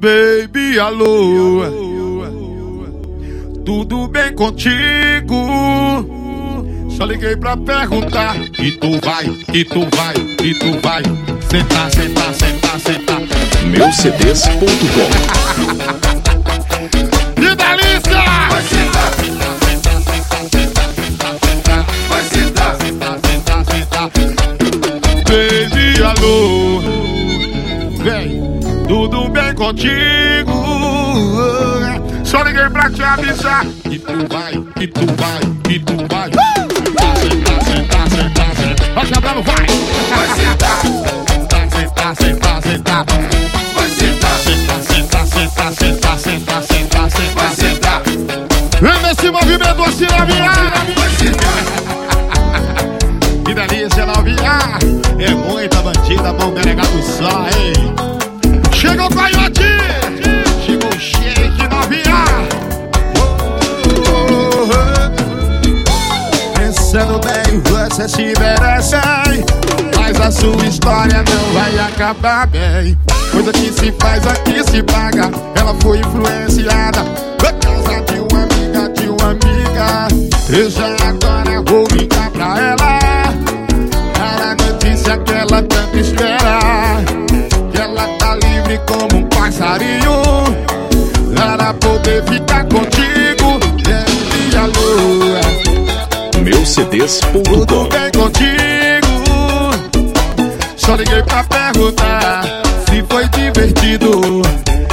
Baby, alô, tudo bem contigo? Só liguei pra perguntar. E tu vai, e tu vai, e tu vai. Sentar, sentar, sentar, sentar. Meucds.com Que delícia! Vai sentar, vai sentar, Sentar, sentar, sentar. Baby, alô, vem, tudo bem contigo? Só liguei pra te avisar. E tu vai, e tu vai, e tu vai. Sentar, sentar, sentar, sentar. Vai quebrando, vai! vai sentar, Sentar, sentar, sentar, vai sentar, Sentar, sentar, sentar, sentar, sentar, sentar, sentar. sentar, Vem nesse movimento assim, vai sentar, Que delícia, novinha! É muita bandida, bom delegado só, hein? Chegou o coiote! Chegou o shake, novinha! Pensando bem, você se merece? Mas a sua história não vai acabar bem. Coisa que se faz aqui se paga. Ela foi influenciada por causa de uma amiga, de uma amiga. Eu já agora vou ligar pra ela. Para a notícia que ela tanto espera. Livre como um passarinho. Para poder ficar contigo. Ele a lua. Tudo Meucds.com bem contigo? Só liguei pra perguntar se foi divertido.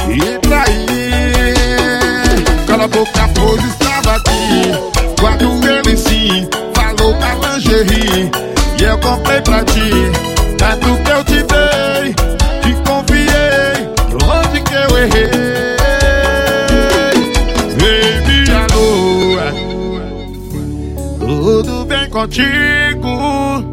E pra ir, cala a boca, pois estava aqui. Quando ele sim falou da lingerie, e eu comprei pra ti. Tanto que eu te dei, eu errei? Baby, alô. Tudo bem contigo?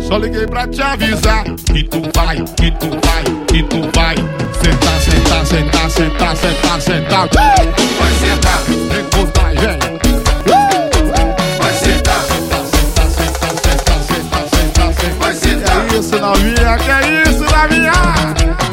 Só liguei pra te avisar que tu vai, que tu vai, que tu vai. Sentar, sentar, sentar, sentar, sentar, sentar. vai sentar, Vem contar, gente. vai sentar, Sentar, sentar, sentar, sentar, sentar, sentar. vai sentar, Que isso, novinha? Que é isso, novinha?